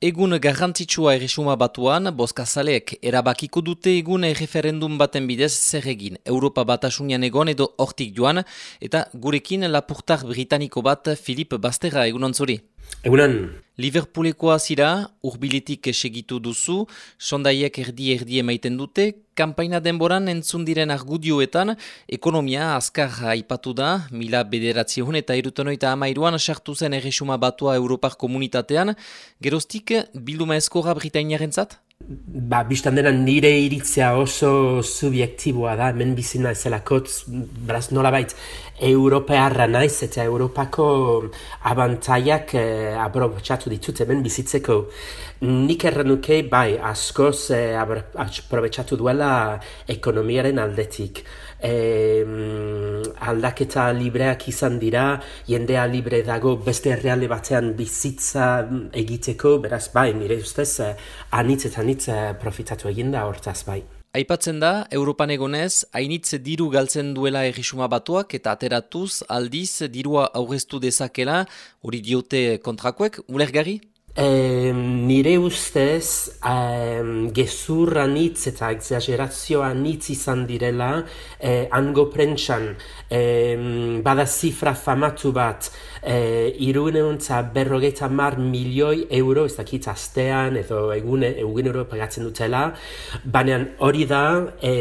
Egun garrantzitsua erresuma batuan, boskazaleek erabakiko dute egun referendum baten bidez zer egin. Europa batasunian egon edo hortik joan, eta gurekin lapurtar britaniko bat Filip Bastera egun ontzuri. Egunan. Liverpoolekoa zira, urbiletik segitu duzu, sondaiek erdi-erdi emaiten dute, kampaina denboran entzun diren argudioetan, ekonomia azkar aipatu da, mila bederatzion eta irutenoita amairuan sartu zen erresuma batua Europar komunitatean, geroztik bilduma eskora Britainiaren zat? Ba, biztan dena nire iritzea oso subjektiboa da, hemen bizina ezelakotz, beraz nola bait, Europearra naiz eta Europako abantaiak eh, aprobetsatu ditut hemen bizitzeko. Nik errenuke, bai, askoz eh, aprobetsatu duela ekonomiaren aldetik e, aldaketa libreak izan dira, jendea libre dago beste erreale batean bizitza egiteko, beraz bai, nire ustez, eh, anitz eta anitz eh, profitatu eginda hortaz bai. Aipatzen da, Europan egonez, hainitze diru galtzen duela errisuma batuak eta ateratuz aldiz dirua aurreztu dezakela, hori diote kontrakoek, ulergarri? E, nire ustez, e, gezurra nitz eta exagerazioa nitz izan direla, e, ango prentsan, e, bada zifra famatu bat, e, iruneontza berrogeita mar milioi euro, ez dakit astean, edo egune, egun euro pagatzen dutela, baina hori da, e,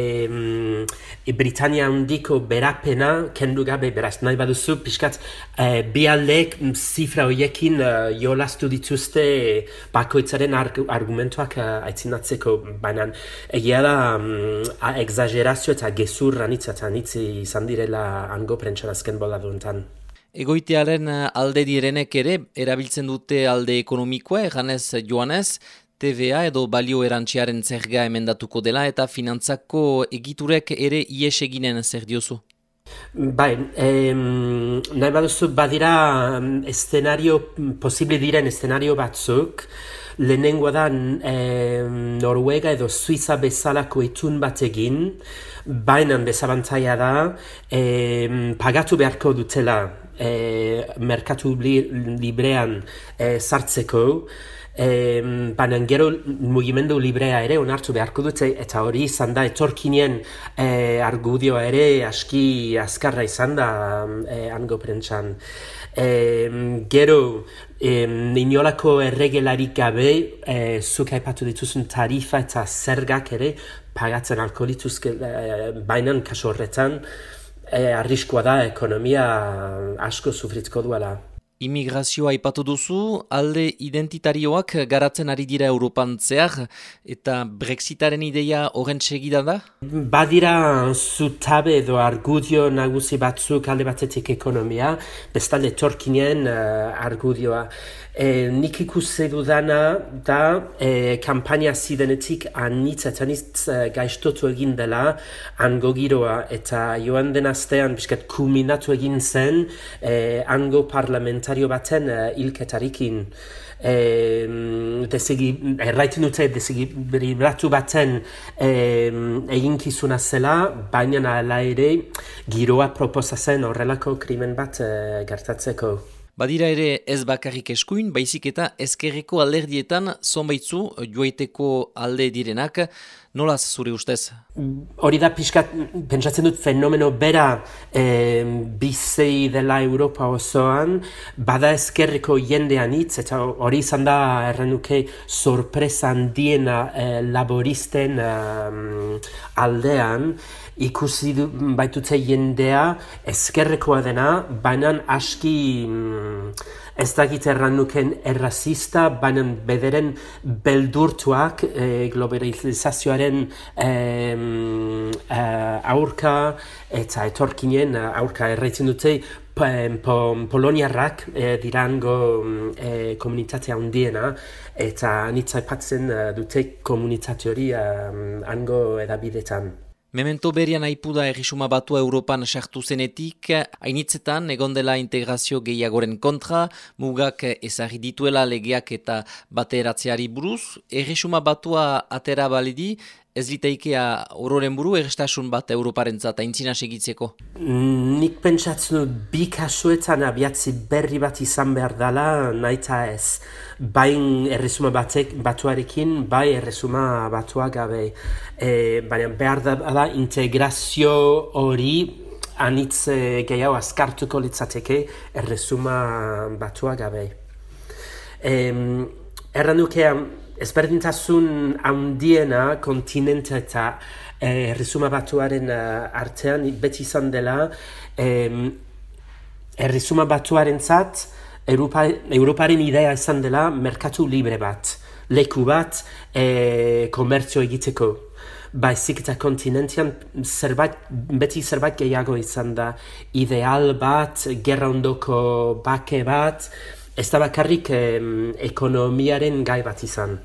e, Britania handiko berapena, kendu gabe, beraz, nahi baduzu, pixkat, e, bi aldeek zifra horiekin e, jolastu dituzte, dituzte bakoitzaren argumentuak uh, aitzinatzeko, baina egia da um, exagerazio eta gezurra nitza eta nitzi izan direla ango prentsan azken bola duntan. Egoitearen eh, alde direnek ere, erabiltzen dute alde ekonomikoa, eganez joanez, TVA edo balio erantziaren zerga emendatuko dela eta finantzako egiturek ere ies eginen zer diozu? Bai, em, nahi baduzu badira eszenario, posible diren eszenario batzuk, lehenengoa da em, Norwega edo Suiza bezalako itun bat egin, baina bezabantaia da em, pagatu beharko dutela e, merkatu librean e, sartzeko, e, baina gero mugimendu librea ere onartu beharko dute eta hori izan da etorkinien e, argudioa ere aski azkarra izan da e, ango prentsan. E, gero e, inolako erregelarik gabe e, zuk aipatu dituzun tarifa eta zergak ere pagatzen alko dituzke e, bainan kaso horretan e, arriskoa da ekonomia asko sufritzko duela. Immigrazioa ipatu duzu, alde identitarioak garatzen ari dira Europan zehar, eta Brexitaren ideia horren segida da? Badira zutabe edo argudio nagusi batzuk alde batetik ekonomia, bestalde torkinen uh, argudioa. E, nik ikusi dudana da e, kampaina zidenetik anitz eta anitz gaiztotu egin dela ango giroa eta joan den astean biskat kuminatu egin zen e, ango parlamentario baten e, ilketarikin. E, desegi, erraitu dute desegi bratu baten e, egin kizuna zela, baina ala ere giroa proposazen horrelako krimen bat e, gertatzeko. Badira ere ez bakarrik eskuin, baizik eta ezkerreko alderdietan zonbaitzu joaiteko alde direnak, nola zure ustez? Hori da pixkat, pentsatzen dut fenomeno bera e, bizei dela Europa osoan, bada ezkerreko jendean hitz, eta hori izan da errenuke sorpresan diena e, laboristen aldean, ikusi du, baitutze jendea ezkerrekoa dena, baina aski mm, ez dakit erran nuken errazista, baina bederen beldurtuak e, globalizazioaren e, aurka eta etorkinen aurka erraitzen dute po, poloniarrak e, dirango e, komunitatea handiena eta nitzaipatzen dute komunitate hori e, edabidetan. Memento berian aipuda errisuma batua Europan sartu zenetik, hainitzetan egon dela integrazio gehiagoren kontra, mugak ezagri dituela legeak eta bateratzeari buruz, errisuma batua atera balidi, ez liteikea ororen buru egestasun bat Europaren zata segitzeko? Nik pentsatzen dut bi kasuetan abiatzi berri bat izan behar dela, nahi ez. Bain erresuma batek, batuarekin, bai erresuma batua gabe. E, baina behar da, integrazio hori anitz gehiago askartuko litzateke erresuma batua gabe. E, erran ezberdintasun handiena kontinente eta eh, erresuma batuaren uh, artean beti izan dela eh, erresuma batuaren zat Europa, Europaren idea izan dela merkatu libre bat, leku bat eh, komertzio egiteko. Baizik eta kontinentian zerbait, beti zerbait gehiago izan da ideal bat, gerra ondoko bake bat, ez da bakarrik ekonomiaren gai bat izan.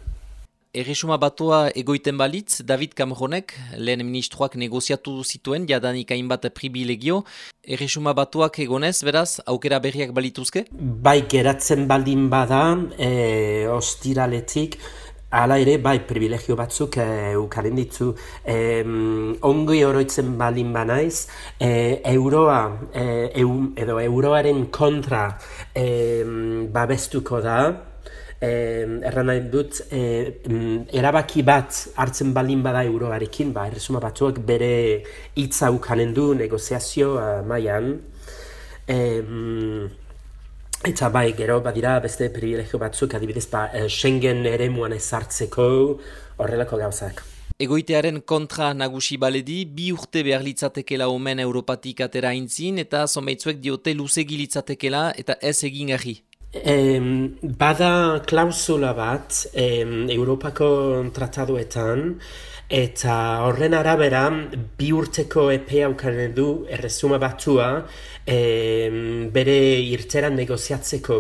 Erresuma batua egoiten balitz, David Cameronek, lehen ministroak negoziatu zituen, jadanik hainbat privilegio. Erresuma batuak egonez, beraz, aukera berriak balituzke? Bai, geratzen baldin bada, e, ostiraletik, Hala ere, bai, privilegio batzuk e, ukaren ditzu. E, ongi oroitzen balin banaiz, e, euroa, e, edo euroaren kontra e, babestuko da, erran nahi dut, eh, erabaki bat hartzen balin bada euroarekin, ba, erresuma batzuak bere hitza ukanen du negoziazio uh, maian. Eh, eta bai, gero badira beste privilegio batzuk, adibidez, ba, eh, Schengen ere muan ezartzeko horrelako gauzak. Egoitearen kontra nagusi baledi, bi urte behar litzatekela omen Europatik atera intzin, eta zomeitzuek diote luzegi litzatekela eta ez egin gari. Em, bada klausula bat em, Europako trataduetan eta horren arabera bi urteko epea aukanen du erresuma batua em, bere irteran negoziatzeko.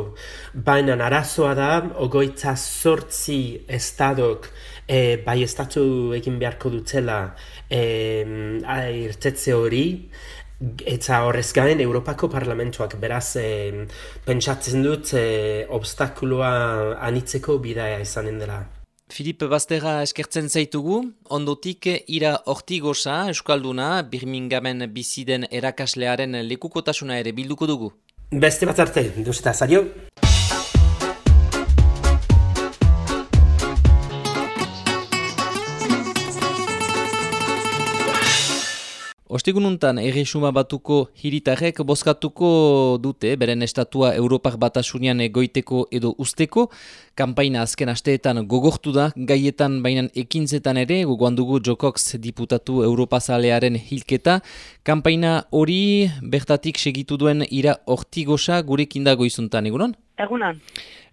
Baina arazoa da, ogoita sortzi estadok e, bai estatu egin beharko dutela e, irtetze hori, Eta horrez gain, Europako Parlamentuak beraz e, pentsatzen dut e, obstakuloa anitzeko bidea izanen dela. Filip Bastera eskertzen zaitugu, ondotik ira ortigosa, Euskalduna, Birmingamen biziden erakaslearen lekukotasuna ere bilduko dugu. Beste bat arte, duzeta, zario? Ostegununtan erresuma batuko hiritarrek bozkatuko dute, beren estatua Europak batasunian egoiteko edo usteko. Kampaina azken asteetan gogortu da, gaietan bainan ekintzetan ere, gogoan dugu Jokox diputatu Europazalearen hilketa. Kampaina hori bertatik segitu duen ira ortigosa gurekin dago izuntan, egunon? Egunan.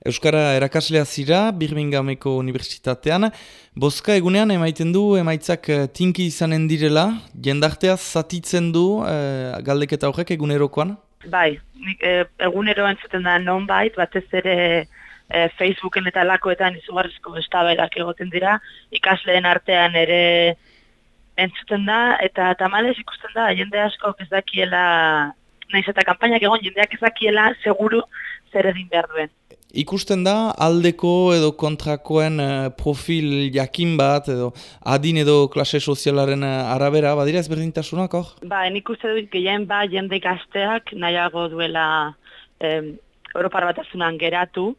Euskara erakaslea zira, Birminghameko Unibertsitatean. Bozka egunean emaiten du, emaitzak eh, tinki izanen direla, jendartea zatitzen du e, galdeketa horrek egunerokoan? Bai, nik, e, egunero entzuten da non bait, batez ere e, Facebooken eta lakoetan izugarrizko estabaidak egoten dira, ikasleen artean ere entzuten da, eta tamales ikusten da, jende asko ez dakiela, nahiz eta kanpainak egon jendeak ez dakiela, seguru zer egin behar duen. Ikusten da aldeko edo kontrakoen uh, profil jakin bat edo adin edo klase sozialaren uh, arabera, badira ez berdintasunak hor? Ba, nik uste dut gehien ba jende gazteak nahiago duela eh, Europar batazunan geratu.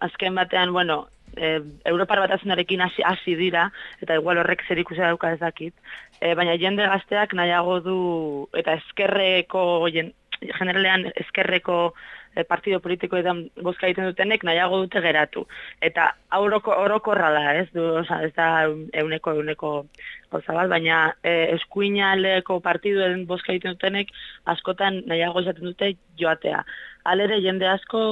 Azken batean, bueno, eh, Europar batazunarekin hasi, hasi dira, eta igual horrek zer ikusi dauka ez dakit. Eh, baina jende gazteak nahiago du, eta eskerreko, generalean eskerreko e, partido politikoetan bozka egiten dutenek nahiago dute geratu. Eta auroko orokorra da, ez du, oza, ez da euneko euneko gauza bat, baina e, eskuinaleko partiduen bozka egiten dutenek askotan nahiago izaten dute joatea. Alere jende asko,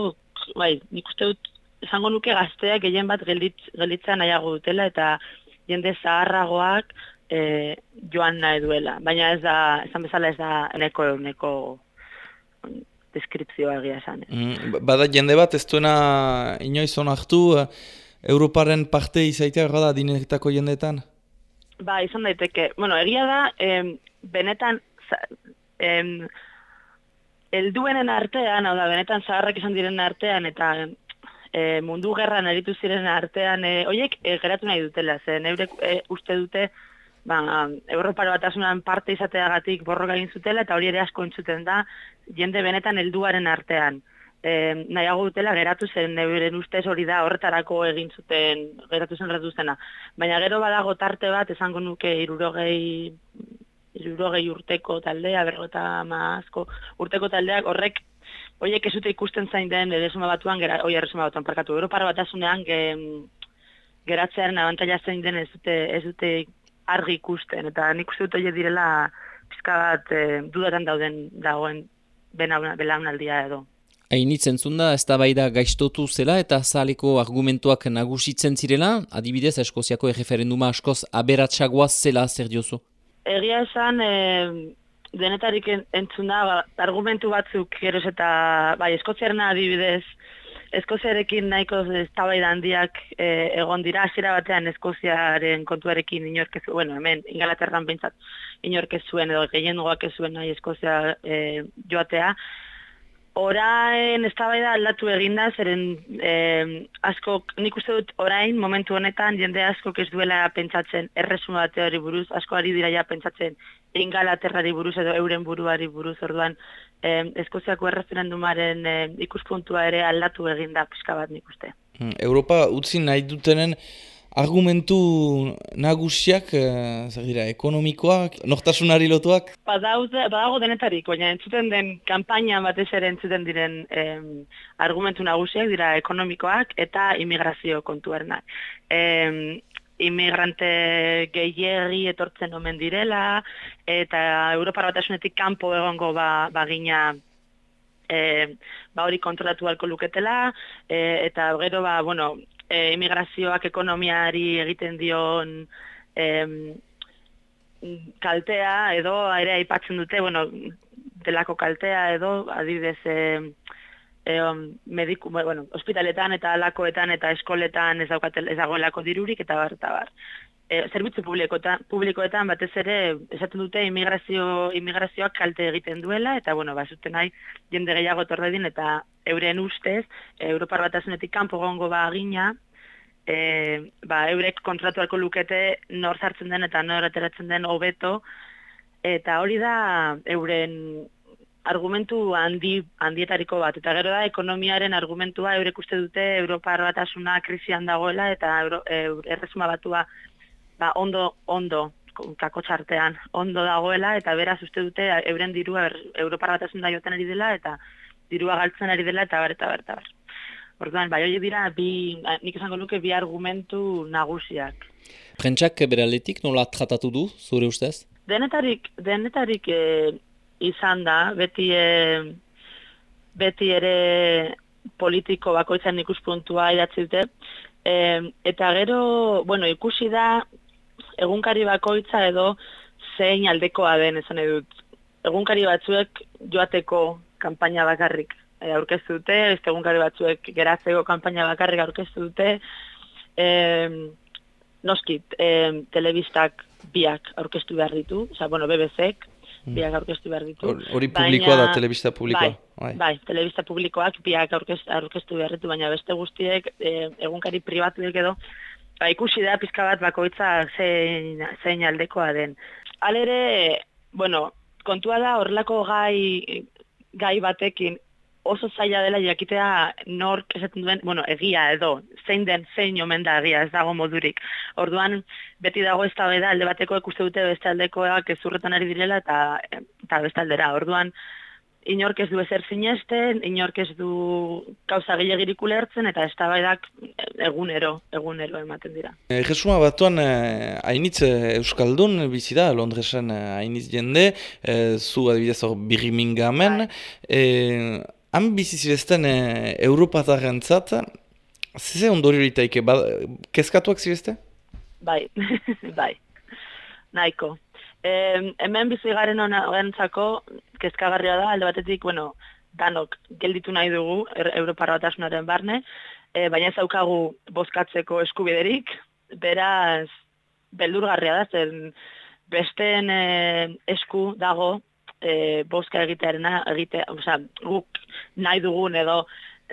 bai, nik uste dut, esango nuke gazteak gehien bat gelitz, gelitza nahiago dutela eta jende zaharragoak e, joan nahi duela. Baina ez da, esan bezala ez da eneko euneko deskripzioa egia esan. Mm, bada jende bat ez duena inoiz onartu uh, Europaren parte izaitea gara da dinetako jendeetan? Ba, izan daiteke. Bueno, egia da, em, benetan, em, elduenen artean, hau da, benetan zaharrak izan diren artean, eta e, mundu gerran eritu ziren artean, e, oiek e, geratu nahi dutela, zen eurek e, uste dute ba, Europaro batasunan parte izateagatik borroka egin zutela, eta hori ere asko entzuten da, jende benetan helduaren artean. E, nahiago dutela geratu zen, neberen ustez hori da horretarako egin zuten, geratu zen geratu zena. Baina gero badago tarte bat, esango nuke irurogei, irurogei urteko taldea, berrota mazko urteko taldeak horrek Oiek ez dute ikusten zain den erresuma batuan, gera, oi erresuma batuan parkatu, Europara batasunean ge, geratzearen abantaila zein den ez dute, ez dute argi ikusten, eta nik uste dut direla pizka bat e, dudatan dauden dagoen belaunaldia edo. Hainitzen zunda, ez da bai da gaiztotu zela eta zaleko argumentuak nagusitzen zirela, adibidez, Eskoziako erreferenduma askoz aberatsagoaz zela zer diozu? Egia esan, e, denetarik entzuna, ba, argumentu batzuk, geroz eta, bai, Eskoziaren adibidez, Eskoziarekin nahiko eztabaida handiak e, egon dira hasiera batean Eskoziaren kontuarekin inork bueno, hemen Ingalaterran pentsat inork zuen edo gehiengoak ez zuen nahi Eskozia e, joatea. Orain eztabaida aldatu eginda, zeren eh, asko, nik uste dut orain, momentu honetan, jende asko ez duela pentsatzen erresuma hori buruz, asko ari dira ja pentsatzen ingalaterrari buruz edo euren buruari buruz, orduan eh, Eskoziako erreferendumaren eh, ikuspuntua ere aldatu eginda pixka bat nik uste. Hmm, Europa utzi nahi dutenen argumentu nagusiak, e, dira, ekonomikoak, nortasunari lotuak? Badago denetarik, baina entzuten den kampaina batez ere entzuten diren em, argumentu nagusiak dira ekonomikoak eta imigrazio kontuernak. Em, imigrante gehiagi etortzen omen direla, eta Europar batasunetik kanpo egongo ba, bagina e, ba hori kontrolatu alko luketela, e, eta gero ba, bueno, e, imigrazioak ekonomiari egiten dion em, kaltea edo ere aipatzen dute, bueno, delako kaltea edo adibidez e, e, mediku, bueno, ospitaletan eta alakoetan eta eskoletan ez daukatel ez dagoelako dirurik eta bar eta bar. E, zerbitzu publikoetan, publikoetan batez ere esaten dute immigrazio immigrazioak kalte egiten duela eta bueno, ba zuten nahi jende gehiago tordedin eta euren ustez Europar batasunetik kanpo gongo ba agina e, ba, eurek kontratuako lukete nor sartzen den eta nor ateratzen den hobeto. Eta hori da euren argumentu handi handietariko bat. Eta gero da ekonomiaren argumentua eurek uste dute Europar batasuna krisian dagoela eta Euro, erresuma batua ba, ondo, ondo, kako txartean, ondo dagoela, eta beraz uste dute euren dirua Europar bat da joten ari dela, eta dirua galtzen ari dela, eta bar, eta bar, eta bar. Orduan, bai hori dira, bi, nik esango nuke bi argumentu nagusiak. Prentsak beraletik nola tratatu du, zure ustez? Denetarik, denetarik e, izan da, beti, e, beti ere politiko bakoitzan ikuspuntua idatzi dute, e, eta gero, bueno, ikusi da, egunkari bakoitza edo zein aldekoa den esan edut. Egunkari batzuek joateko kanpaina bakarrik e, aurkeztu dute, ez egunkari batzuek geratzeko kanpaina bakarrik aurkeztu dute, e, noskit, e, telebistak biak aurkeztu behar ditu, oza, bueno, BBC-ek, mm. biak aurkeztu behar ditu. Hori publikoa da, telebista publikoa. Bai, bai, bai telebista publikoak biak aurkeztu behar ditu, baina beste guztiek, e, egunkari pribatuek edo, ba, ikusi da pizka bat bakoitza zein, zein aldekoa den. Alere, bueno, kontua da horrelako gai, gai batekin oso zaila dela jakitea nork esaten duen, bueno, egia edo, zein den, zein omen da egia, ez dago modurik. Orduan, beti dago ez da alde bateko ikuste dute beste aldekoak ezurretan ari direla eta, eta beste aldera. Orduan, inork ez du ezer sinesten, inork ez du gauza gehiagirik ulertzen, eta eztabaidak egunero, egunero ematen dira. E, Jesuma batuan, eh, hainitz eh, Euskaldun bizi da, Londresen eh, hainitz jende, eh, zu adibidez hor Birmingamen, eh, han bizi zirezten eh, Europataren zat, zeze ondori horitaike, ba, kezkatuak zirezte? Bai, bai, nahiko. Eh, hemen bizi garen honentzako kezkagarria da, alde batetik, bueno, danok gelditu nahi dugu er, Europar batasunaren barne, e, baina ez daukagu bozkatzeko eskubiderik, beraz, beldurgarria da, zen besteen e, esku dago e, bozka egitearena, egite, oza, guk nahi dugun edo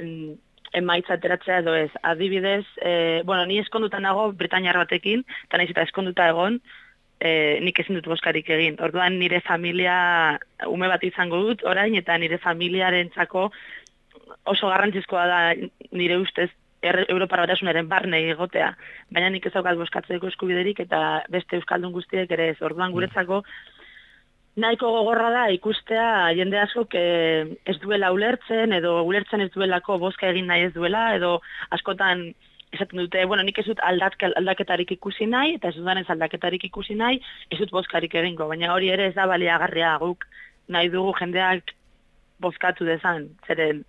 mm, emaitza ateratzea edo ez. Adibidez, e, bueno, ni eskonduta nago Britainiar batekin, eta nahiz eta eskonduta egon, e, nik ezin dut boskarik egin. Orduan nire familia ume bat izango dut orain eta nire familiarentzako oso garrantzizkoa da nire ustez er, Europar batasunaren barne egotea. Baina nik ez daukat boskatzeko eskubiderik eta beste Euskaldun guztiek ere ez. Orduan mm. guretzako nahiko gogorra da ikustea jende askok eh, ez duela ulertzen edo ulertzen ez duelako boska egin nahi ez duela edo askotan esaten dute, bueno, nik ez dut aldaketarik ikusi nahi, eta ez dudan ez aldaketarik ikusi nahi, ez dut bozkarik egingo, baina hori ere ez da baliagarria guk nahi dugu jendeak bozkatu dezan, zeren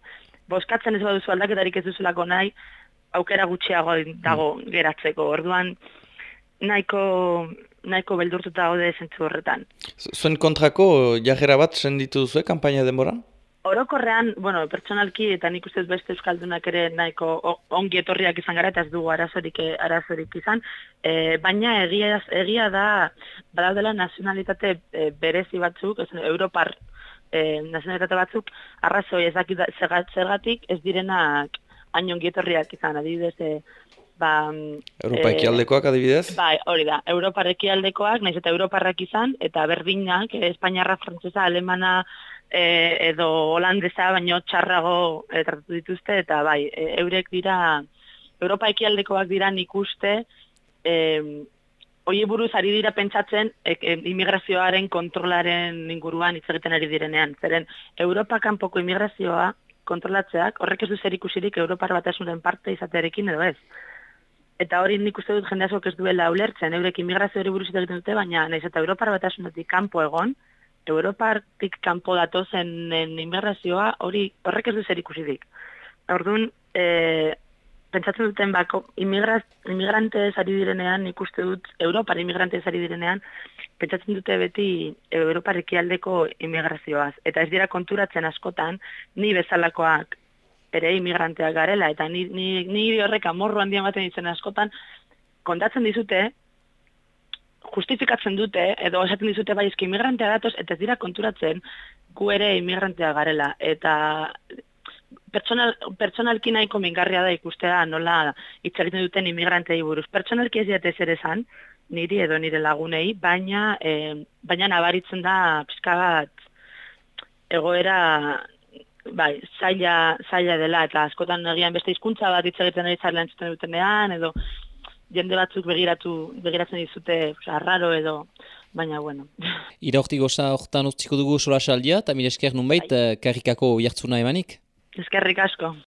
bozkatzen ez baduzu aldaketarik ez duzulako nahi, aukera gutxiago dago mm. geratzeko, orduan nahiko, nahiko beldurtuta gaude zentzu horretan. Zuen kontrako jajera bat senditu duzu, kampaina denboran? Orokorrean, bueno, pertsonalki eta nik ustez beste euskaldunak ere nahiko ongi etorriak izan gara eta ez dugu arazorik eh, arazorik izan, e, baina egia egia da badaudela nazionalitate e, berezi batzuk, ez Europar e, nazionalitate batzuk arrazoi ezakit zergatik ez direnak hain ongi etorriak izan, adibidez, e, ba, Europa e, ekialdekoak adibidez? Bai, hori da, Europa ekialdekoak, nahiz eta Europarrak izan, eta berdinak, Espainiarra, Frantzesa, Alemana, e, edo holandesa baino txarrago e, tratatu dituzte eta bai, e, eurek dira Europa ekialdekoak dira ikuste e, hoi buruz ari dira pentsatzen e, e, immigrazioaren kontrolaren inguruan hitz egiten ari direnean. Zeren Europa kanpoko immigrazioa kontrolatzeak horrek ez du zer ikusirik Europar batasunen parte izatearekin edo ez. Eta hori nik uste dut jende ez duela ulertzen, eurek immigrazio hori buruz egiten dute, baina nahiz eta Europar batasunetik kanpo egon, Europartik kanpo datozen inmigrazioa hori horrek ez du zer ikusidik. Orduan, e, pentsatzen duten bako, imigrante ari direnean, ikuste dut, Europar imigrante ari direnean, pentsatzen dute beti Europar ekialdeko immigrazioaz. Eta ez dira konturatzen askotan, ni bezalakoak ere imigranteak garela, eta ni, ni, ni horrek amorru handian baten ditzen askotan, kontatzen dizute, justifikatzen dute, edo esaten dizute bai eski imigrantea datoz, eta ez dira konturatzen gu ere imigrantea garela. Eta pertsonal, pertsonalki nahiko mingarria da ikustea nola itxagitzen duten imigrantei buruz. Pertsonalki ez diate zer esan, niri edo nire lagunei, baina, e, baina nabaritzen da pizka bat egoera bai, zaila, zaila dela, eta askotan egian beste hizkuntza bat itxagitzen ari zarela dutenean, edo jende batzuk begiratu begiratzen dizute arraro edo baina bueno. Ira hortik goza hortan utziko dugu sola saldia, eta mire esker nunbait, bai. Eh, karrikako jartzuna emanik? Eskerrik asko.